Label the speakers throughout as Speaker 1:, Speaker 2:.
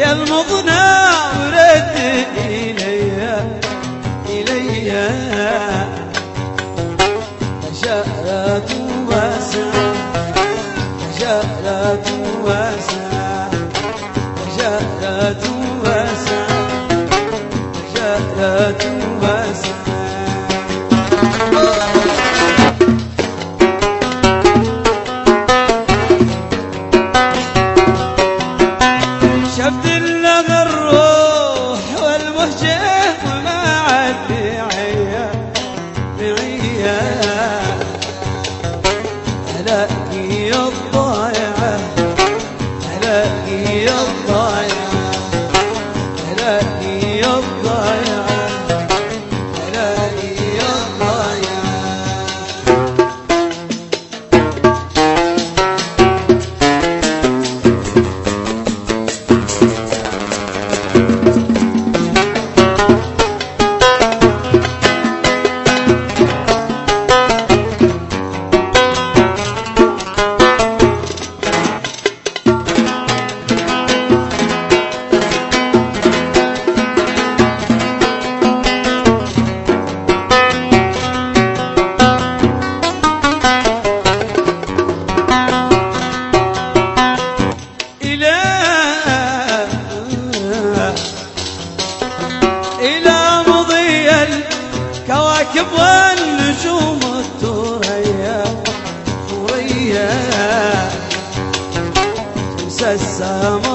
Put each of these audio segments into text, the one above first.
Speaker 1: يا المغنى ورد إلي إلي أشارات تبغى النجوم الثريا ثريا انسى السهم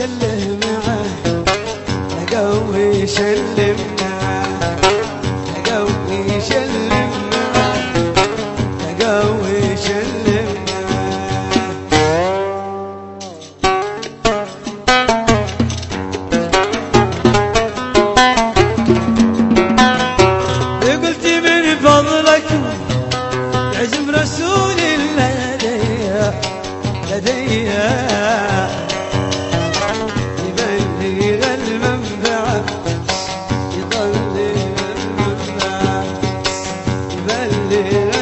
Speaker 1: شله معه قوي شلم معه قوي شلم معه قوي قلت من فضلك عزم رسول little